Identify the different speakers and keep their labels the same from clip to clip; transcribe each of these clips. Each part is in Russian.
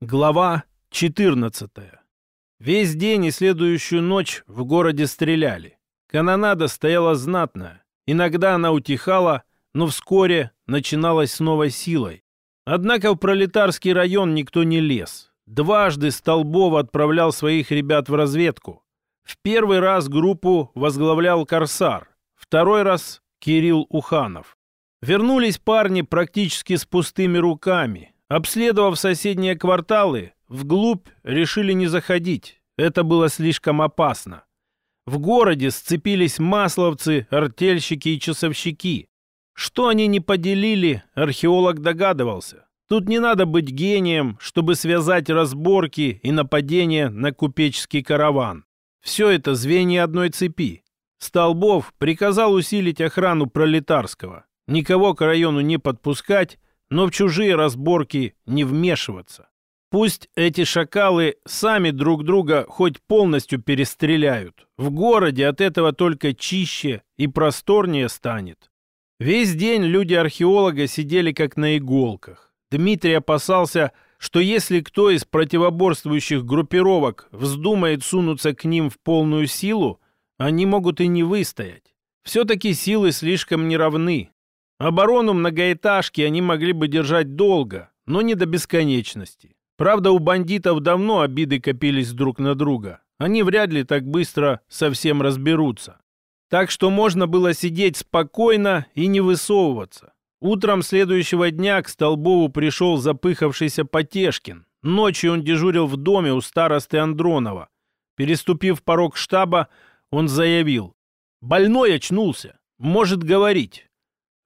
Speaker 1: Глава 14. Весь день и следующую ночь в городе стреляли. Канонада стояла знатная. Иногда она утихала, но вскоре начиналась с новой силой. Однако в пролетарский район никто не лез. Дважды Столбов отправлял своих ребят в разведку. В первый раз группу возглавлял Корсар, второй раз Кирилл Уханов. Вернулись парни практически с пустыми руками, Обследовав соседние кварталы, вглубь решили не заходить. Это было слишком опасно. В городе сцепились масловцы, артельщики и часовщики. Что они не поделили, археолог догадывался. Тут не надо быть гением, чтобы связать разборки и нападения на купеческий караван. Все это звенья одной цепи. Столбов приказал усилить охрану пролетарского, никого к району не подпускать, но в чужие разборки не вмешиваться. Пусть эти шакалы сами друг друга хоть полностью перестреляют. В городе от этого только чище и просторнее станет. Весь день люди археолога сидели как на иголках. Дмитрий опасался, что если кто из противоборствующих группировок вздумает сунуться к ним в полную силу, они могут и не выстоять. Все-таки силы слишком неравны. Оборону многоэтажки они могли бы держать долго, но не до бесконечности. Правда, у бандитов давно обиды копились друг на друга. Они вряд ли так быстро совсем разберутся. Так что можно было сидеть спокойно и не высовываться. Утром следующего дня к Столбову пришел запыхавшийся Потешкин. Ночью он дежурил в доме у старосты Андронова. Переступив порог штаба, он заявил. «Больной очнулся. Может говорить.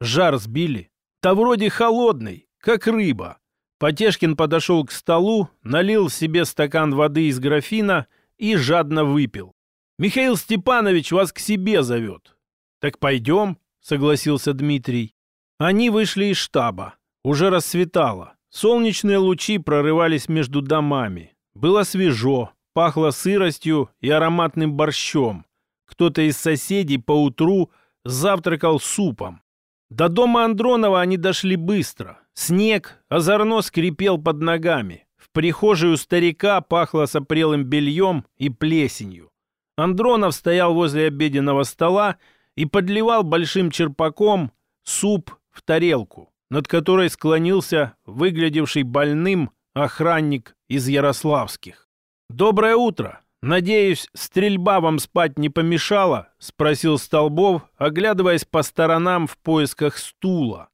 Speaker 1: Жар сбили. Да вроде холодный, как рыба. Потешкин подошел к столу, налил себе стакан воды из графина и жадно выпил. «Михаил Степанович вас к себе зовет». «Так пойдем», — согласился Дмитрий. Они вышли из штаба. Уже рассветало. Солнечные лучи прорывались между домами. Было свежо, пахло сыростью и ароматным борщом. Кто-то из соседей поутру завтракал супом. До дома Андронова они дошли быстро. Снег озорно скрипел под ногами. В прихожей у старика пахло сопрелым бельем и плесенью. Андронов стоял возле обеденного стола и подливал большим черпаком суп в тарелку, над которой склонился выглядевший больным охранник из Ярославских. «Доброе утро!» «Надеюсь, стрельба вам спать не помешала?» — спросил Столбов, оглядываясь по сторонам в поисках стула.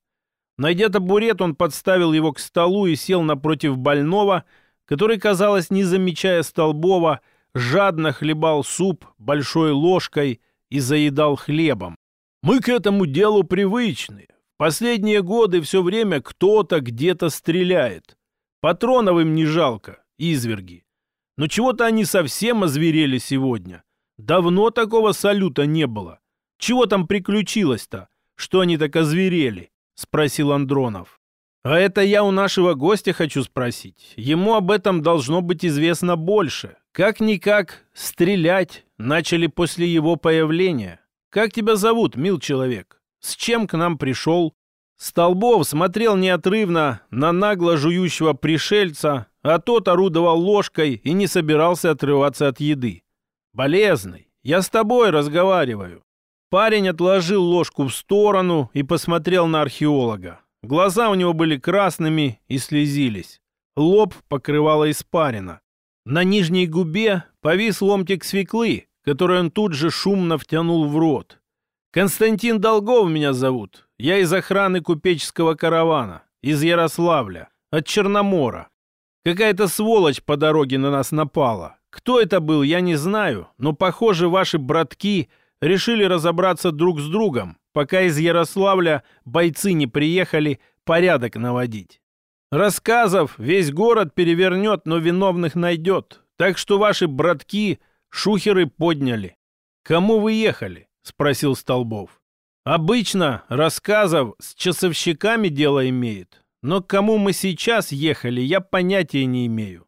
Speaker 1: Найдя табурет, он подставил его к столу и сел напротив больного, который, казалось, не замечая Столбова, жадно хлебал суп большой ложкой и заедал хлебом. «Мы к этому делу привычны. Последние годы все время кто-то где-то стреляет. Патронов им не жалко, изверги. Но чего-то они совсем озверели сегодня. Давно такого салюта не было. Чего там приключилось-то? Что они так озверели? Спросил Андронов. А это я у нашего гостя хочу спросить. Ему об этом должно быть известно больше. Как-никак стрелять начали после его появления. Как тебя зовут, мил человек? С чем к нам пришел? Столбов смотрел неотрывно на нагло жующего пришельца, а тот орудовал ложкой и не собирался отрываться от еды. «Болезный, я с тобой разговариваю». Парень отложил ложку в сторону и посмотрел на археолога. Глаза у него были красными и слезились. Лоб покрывало испарина. На нижней губе повис ломтик свеклы, который он тут же шумно втянул в рот. «Константин Долгов меня зовут. Я из охраны купеческого каравана, из Ярославля, от Черномора. Какая-то сволочь по дороге на нас напала. Кто это был, я не знаю, но, похоже, ваши братки решили разобраться друг с другом, пока из Ярославля бойцы не приехали порядок наводить. Рассказов весь город перевернет, но виновных найдет. Так что ваши братки шухеры подняли. Кому вы ехали? Спросил Столбов. Обычно рассказов с часовщиками дело имеет. Но к кому мы сейчас ехали, я понятия не имею.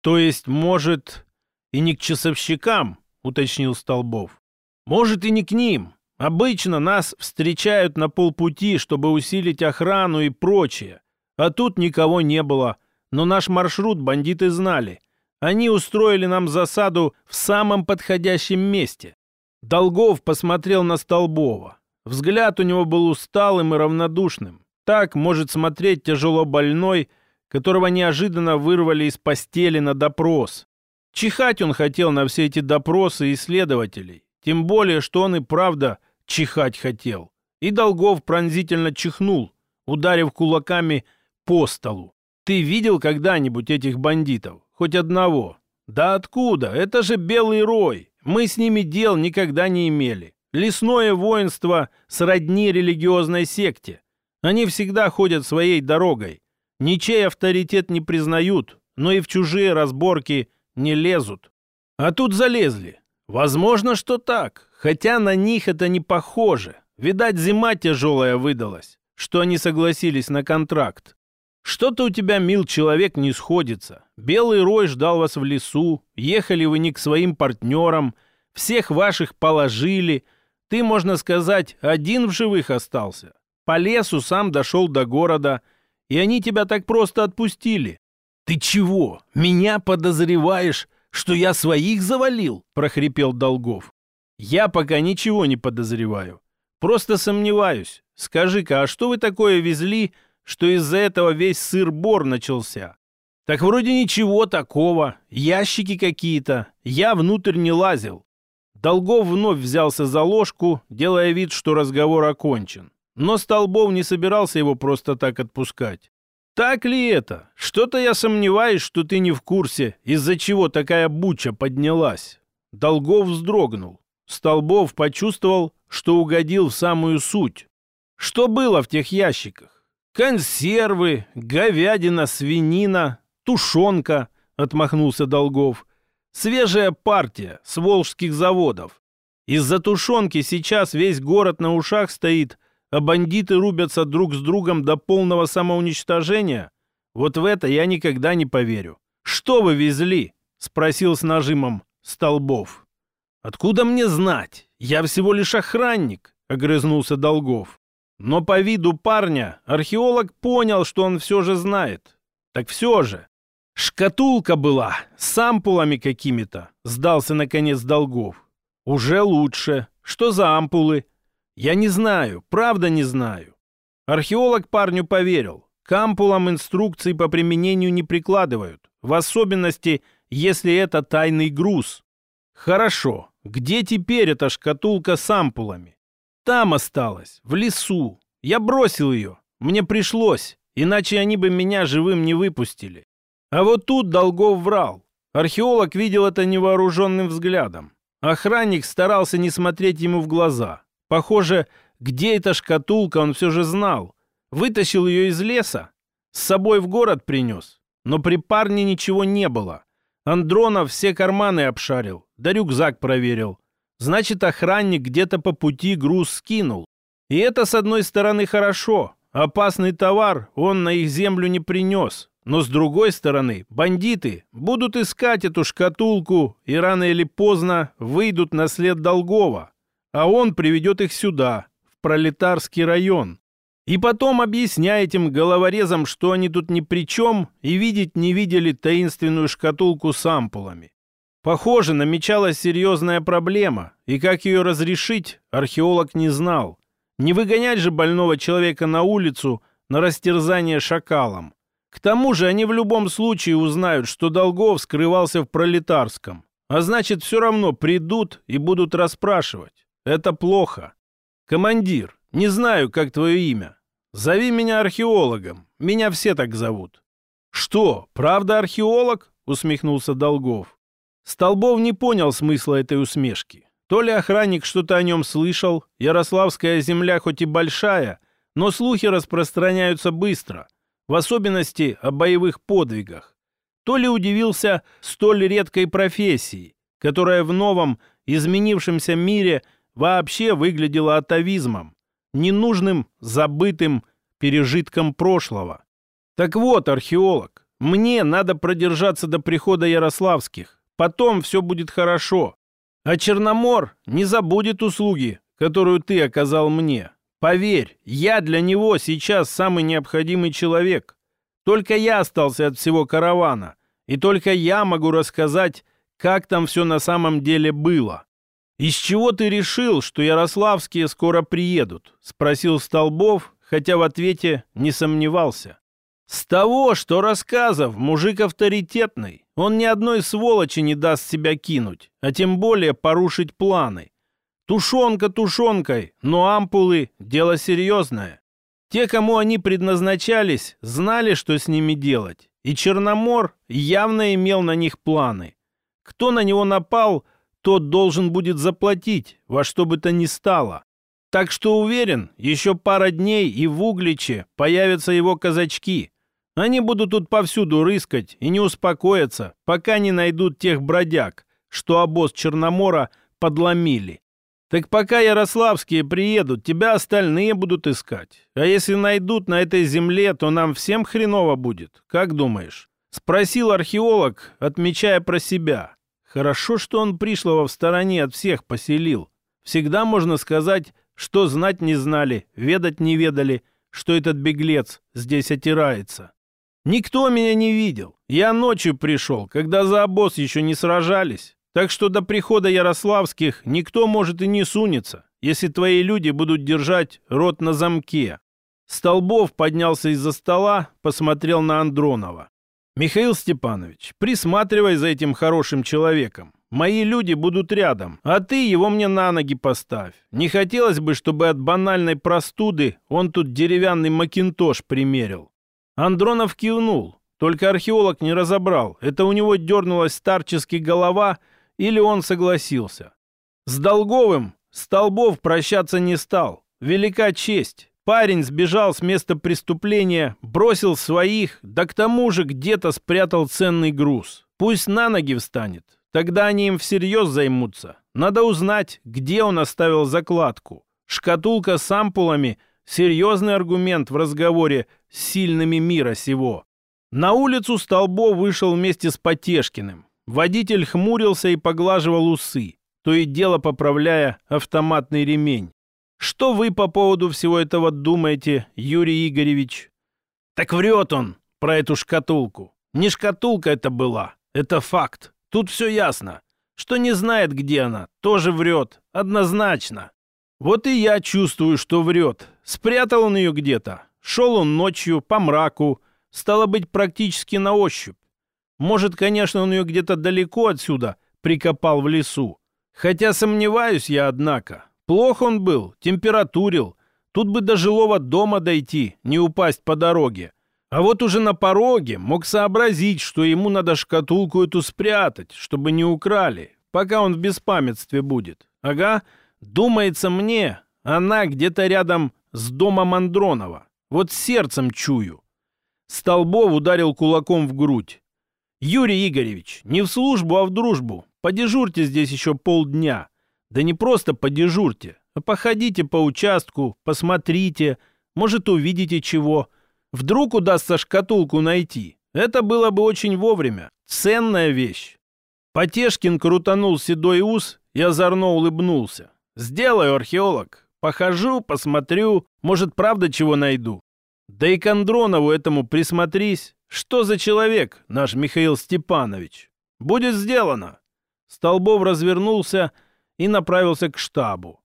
Speaker 1: То есть, может, и не к часовщикам, уточнил Столбов. Может, и не к ним. Обычно нас встречают на полпути, чтобы усилить охрану и прочее. А тут никого не было. Но наш маршрут бандиты знали. Они устроили нам засаду в самом подходящем месте. Долгов посмотрел на Столбова. Взгляд у него был усталым и равнодушным. Так может смотреть тяжело больной, которого неожиданно вырвали из постели на допрос. Чихать он хотел на все эти допросы исследователей. Тем более, что он и правда чихать хотел. И Долгов пронзительно чихнул, ударив кулаками по столу. Ты видел когда-нибудь этих бандитов? Хоть одного? Да откуда? Это же белый рой. Мы с ними дел никогда не имели. Лесное воинство сродни религиозной секте. Они всегда ходят своей дорогой. Ничей авторитет не признают, но и в чужие разборки не лезут. А тут залезли. Возможно, что так, хотя на них это не похоже. Видать, зима тяжелая выдалась, что они согласились на контракт. Что-то у тебя, мил человек, не сходится. Белый рой ждал вас в лесу, ехали вы не к своим партнерам, всех ваших положили. Ты, можно сказать, один в живых остался. По лесу сам дошел до города, и они тебя так просто отпустили. «Ты чего, меня подозреваешь, что я своих завалил?» — прохрипел Долгов. «Я пока ничего не подозреваю. Просто сомневаюсь. Скажи-ка, а что вы такое везли, что из-за этого весь сыр-бор начался? Так вроде ничего такого. Ящики какие-то. Я внутрь не лазил. Долгов вновь взялся за ложку, делая вид, что разговор окончен. Но Столбов не собирался его просто так отпускать. «Так ли это? Что-то я сомневаюсь, что ты не в курсе, из-за чего такая буча поднялась». Долгов вздрогнул. Столбов почувствовал, что угодил в самую суть. Что было в тех ящиках? Консервы, говядина, свинина, тушенка, отмахнулся Долгов. Свежая партия с волжских заводов. Из-за тушенки сейчас весь город на ушах стоит, а бандиты рубятся друг с другом до полного самоуничтожения. Вот в это я никогда не поверю. Что вы везли? Спросил с нажимом Столбов. «Откуда мне знать? Я всего лишь охранник», — огрызнулся Долгов. Но по виду парня археолог понял, что он все же знает. Так все же. Шкатулка была с ампулами какими-то, сдался наконец Долгов. Уже лучше. Что за ампулы? Я не знаю, правда не знаю. Археолог парню поверил. К ампулам инструкций по применению не прикладывают, в особенности, если это тайный груз. Хорошо, где теперь эта шкатулка с ампулами? Там осталась, в лесу. Я бросил ее. Мне пришлось, иначе они бы меня живым не выпустили. А вот тут Долгов врал. Археолог видел это невооруженным взглядом. Охранник старался не смотреть ему в глаза. Похоже, где эта шкатулка, он все же знал. Вытащил ее из леса, с собой в город принес. Но при парне ничего не было. Андронов все карманы обшарил, да рюкзак проверил. Значит, охранник где-то по пути груз скинул. И это, с одной стороны, хорошо. Опасный товар он на их землю не принес. Но с другой стороны, бандиты будут искать эту шкатулку и рано или поздно выйдут на след Долгова. А он приведет их сюда, в пролетарский район. И потом объясняй этим головорезам, что они тут ни при чем и видеть не видели таинственную шкатулку с ампулами. Похоже, намечалась серьезная проблема, и как ее разрешить, археолог не знал. Не выгонять же больного человека на улицу на растерзание шакалом. К тому же они в любом случае узнают, что Долгов скрывался в Пролетарском. А значит, все равно придут и будут расспрашивать. Это плохо. Командир, не знаю, как твое имя. Зови меня археологом. Меня все так зовут. Что, правда археолог? Усмехнулся Долгов. Столбов не понял смысла этой усмешки. То ли охранник что-то о нем слышал, Ярославская земля хоть и большая, но слухи распространяются быстро, в особенности о боевых подвигах. То ли удивился столь редкой профессии, которая в новом, изменившемся мире вообще выглядела атовизмом ненужным, забытым пережитком прошлого. Так вот, археолог, мне надо продержаться до прихода Ярославских. Потом все будет хорошо. А Черномор не забудет услуги, которую ты оказал мне. Поверь, я для него сейчас самый необходимый человек. Только я остался от всего каравана, и только я могу рассказать, как там все на самом деле было. «Из чего ты решил, что ярославские скоро приедут?» — спросил Столбов, хотя в ответе не сомневался. «С того, что рассказов мужик авторитетный. Он ни одной сволочи не даст себя кинуть, а тем более порушить планы. Тушенка тушенкой, но ампулы — дело серьезное. Те, кому они предназначались, знали, что с ними делать, и Черномор явно имел на них планы. Кто на него напал, тот должен будет заплатить во что бы то ни стало. Так что уверен, еще пара дней и в Угличе появятся его казачки. Они будут тут повсюду рыскать и не успокоятся, пока не найдут тех бродяг, что обоз Черномора подломили. Так пока ярославские приедут, тебя остальные будут искать. А если найдут на этой земле, то нам всем хреново будет. Как думаешь? Спросил археолог, отмечая про себя. Хорошо, что он Пришлого в стороне от всех поселил. Всегда можно сказать, что знать не знали, ведать не ведали, что этот беглец здесь отирается. Никто меня не видел. Я ночью пришел, когда за обоз еще не сражались. Так что до прихода Ярославских никто может и не сунется, если твои люди будут держать рот на замке. Столбов поднялся из-за стола, посмотрел на Андронова. «Михаил Степанович, присматривай за этим хорошим человеком. Мои люди будут рядом, а ты его мне на ноги поставь. Не хотелось бы, чтобы от банальной простуды он тут деревянный макинтош примерил». Андронов кивнул. Только археолог не разобрал, это у него дернулась старчески голова или он согласился. С Долговым Столбов прощаться не стал. Велика честь. Парень сбежал с места преступления, бросил своих, да к тому же где-то спрятал ценный груз. Пусть на ноги встанет, тогда они им всерьез займутся. Надо узнать, где он оставил закладку. Шкатулка с ампулами — серьезный аргумент в разговоре с сильными мира сего. На улицу Столбов вышел вместе с Потешкиным. Водитель хмурился и поглаживал усы, то и дело поправляя автоматный ремень. Что вы по поводу всего этого думаете, Юрий Игоревич? Так врет он про эту шкатулку. Не шкатулка это была, это факт. Тут все ясно. Что не знает, где она, тоже врет. Однозначно. Вот и я чувствую, что врет. Спрятал он ее где-то. Шел он ночью по мраку. Стало быть, практически на ощупь. Может, конечно, он ее где-то далеко отсюда прикопал в лесу. Хотя сомневаюсь я, однако. Плохо он был, температурил. Тут бы до жилого дома дойти, не упасть по дороге. А вот уже на пороге мог сообразить, что ему надо шкатулку эту спрятать, чтобы не украли, пока он в беспамятстве будет. Ага, думается мне, она где-то рядом с домом Андронова. Вот сердцем чую. Столбов ударил кулаком в грудь. «Юрий Игоревич, не в службу, а в дружбу. Подежурьте здесь еще полдня. Да не просто подежурьте, а походите по участку, посмотрите, может, увидите чего. Вдруг удастся шкатулку найти. Это было бы очень вовремя. Ценная вещь. Потешкин крутанул седой ус и озорно улыбнулся. «Сделаю, археолог. Похожу, посмотрю. Может, правда чего найду. Да и к Андронову этому присмотрись. Что за человек, наш Михаил Степанович? Будет сделано». Столбов развернулся и направился к штабу.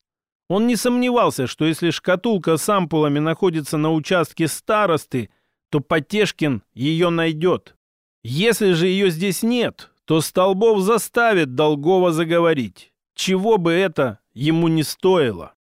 Speaker 1: Он не сомневался, что если шкатулка с ампулами находится на участке старосты, то Потешкин ее найдет. Если же ее здесь нет, то Столбов заставит Долгова заговорить, чего бы это ему не стоило.